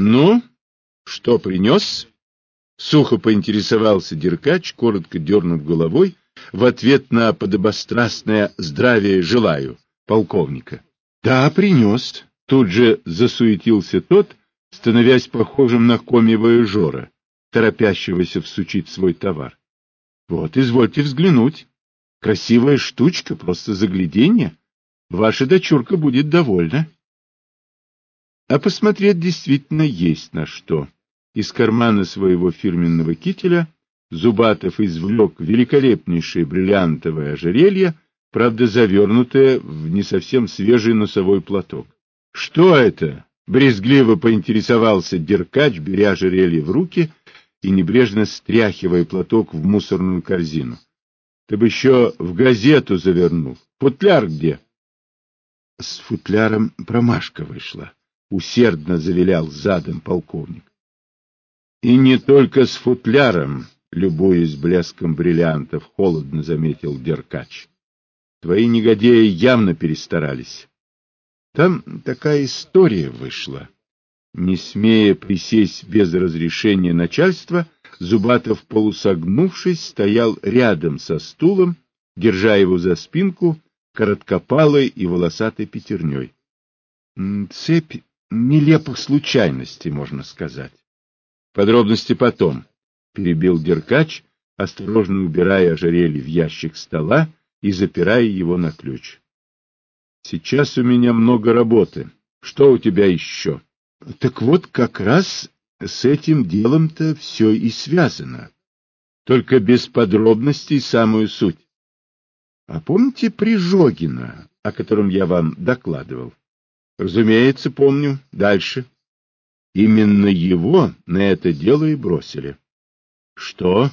Ну, что принес? Сухо поинтересовался Деркач, коротко дернув головой, в ответ на подобострастное «здравия желаю» полковника. — Да, принес. Тут же засуетился тот, становясь похожим на комивое жора, торопящегося всучить свой товар. — Вот, извольте взглянуть. Красивая штучка, просто загляденье. Ваша дочурка будет довольна. А посмотреть действительно есть на что. Из кармана своего фирменного кителя Зубатов извлек великолепнейшее бриллиантовое ожерелье, правда завернутое в не совсем свежий носовой платок. — Что это? — брезгливо поинтересовался Деркач, беря ожерелье в руки и небрежно стряхивая платок в мусорную корзину. — Ты бы еще в газету завернул. Футляр где? — С футляром промашка вышла. Усердно завилял задом полковник. — И не только с футляром, — любуясь блеском бриллиантов, холодно заметил Деркач. — Твои негодяи явно перестарались. Там такая история вышла. Не смея присесть без разрешения начальства, Зубатов, полусогнувшись, стоял рядом со стулом, держа его за спинку, короткопалой и волосатой пятерней. Цепь нелепых случайностей, можно сказать. Подробности потом, — перебил Деркач, осторожно убирая ожерелье в ящик стола и запирая его на ключ. — Сейчас у меня много работы. Что у тебя еще? — Так вот, как раз с этим делом-то все и связано. Только без подробностей самую суть. А помните Прижогина, о котором я вам докладывал? Разумеется, помню. Дальше. Именно его на это дело и бросили. Что?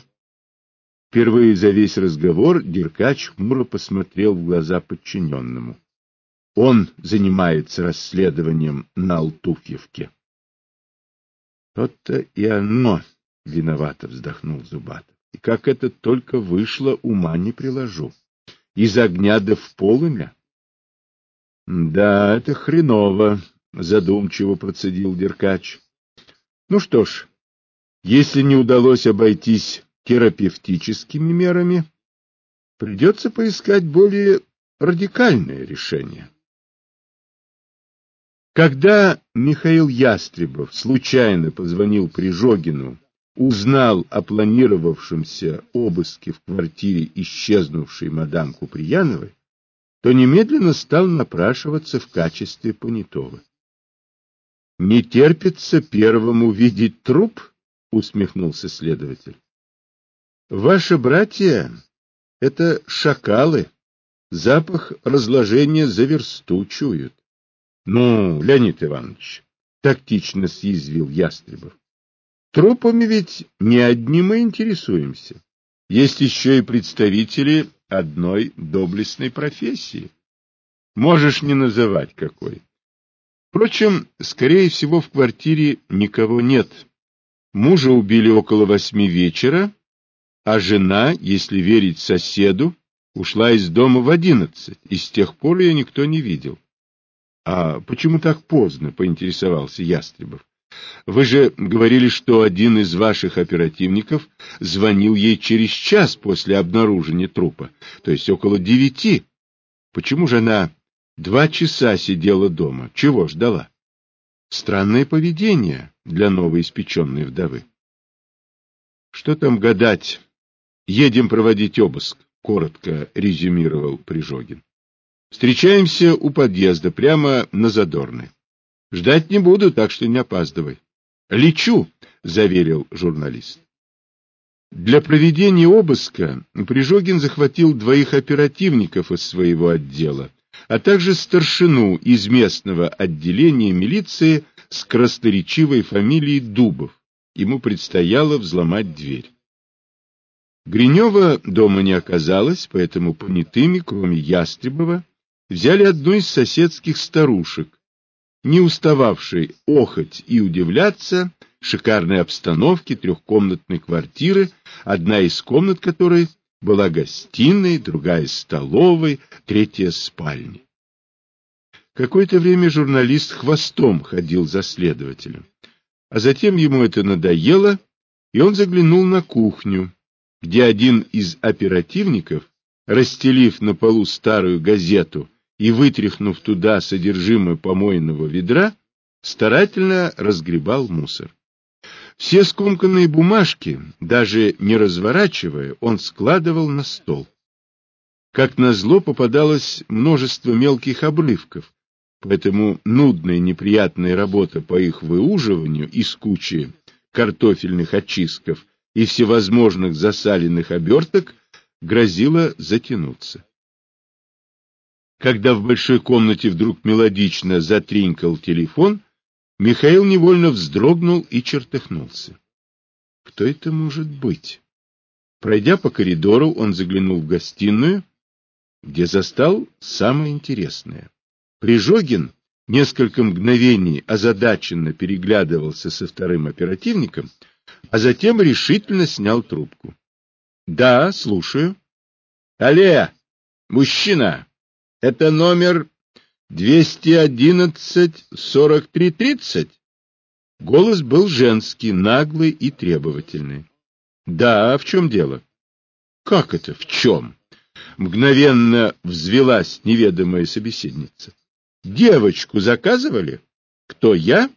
Впервые за весь разговор Деркач хмуро посмотрел в глаза подчиненному. Он занимается расследованием на Алтуфьевке. То-то и оно, виновато вздохнул Зубатов. И как это только вышло, ума не приложу. Из огня да в полымя. — Да, это хреново, — задумчиво процедил Деркач. — Ну что ж, если не удалось обойтись терапевтическими мерами, придется поискать более радикальное решение. Когда Михаил Ястребов случайно позвонил Прижогину, узнал о планировавшемся обыске в квартире исчезнувшей мадам Куприяновой, то немедленно стал напрашиваться в качестве понятого. — Не терпится первому видеть труп? — усмехнулся следователь. — Ваши братья — это шакалы. Запах разложения за версту чуют. — Ну, Леонид Иванович, — тактично съязвил Ястребов, — трупами ведь не одни мы интересуемся. Есть еще и представители одной доблестной профессии. Можешь не называть какой. Впрочем, скорее всего, в квартире никого нет. Мужа убили около восьми вечера, а жена, если верить соседу, ушла из дома в одиннадцать, и с тех пор ее никто не видел. — А почему так поздно? — поинтересовался Ястребов. Вы же говорили, что один из ваших оперативников звонил ей через час после обнаружения трупа, то есть около девяти. Почему же она два часа сидела дома? Чего ждала? Странное поведение для новоиспеченной вдовы. Что там гадать? Едем проводить обыск, коротко резюмировал Прижогин. Встречаемся у подъезда, прямо на Задорной. Ждать не буду, так что не опаздывай. — Лечу, — заверил журналист. Для проведения обыска Прижогин захватил двоих оперативников из своего отдела, а также старшину из местного отделения милиции с красноречивой фамилией Дубов. Ему предстояло взломать дверь. Гринева дома не оказалось, поэтому понятыми, кроме Ястребова, взяли одну из соседских старушек, не устававший охоть и удивляться шикарной обстановке трехкомнатной квартиры, одна из комнат которой была гостиной, другая — столовой, третья — спальней. Какое-то время журналист хвостом ходил за следователем. А затем ему это надоело, и он заглянул на кухню, где один из оперативников, расстелив на полу старую газету и вытряхнув туда содержимое помойного ведра, старательно разгребал мусор. Все скомканные бумажки, даже не разворачивая, он складывал на стол. Как назло попадалось множество мелких обрывков, поэтому нудная неприятная работа по их выуживанию из кучи картофельных очистков и всевозможных засаленных оберток грозила затянуться. Когда в большой комнате вдруг мелодично затринкал телефон, Михаил невольно вздрогнул и чертыхнулся. Кто это может быть? Пройдя по коридору, он заглянул в гостиную, где застал самое интересное. Прижогин несколько мгновений озадаченно переглядывался со вторым оперативником, а затем решительно снял трубку. — Да, слушаю. — Алле, мужчина, это номер 211-43-30? Голос был женский, наглый и требовательный. — Да, в чем дело? — Как это в чем? Мгновенно взвелась неведомая собеседница. — Девочку заказывали? — Кто, я?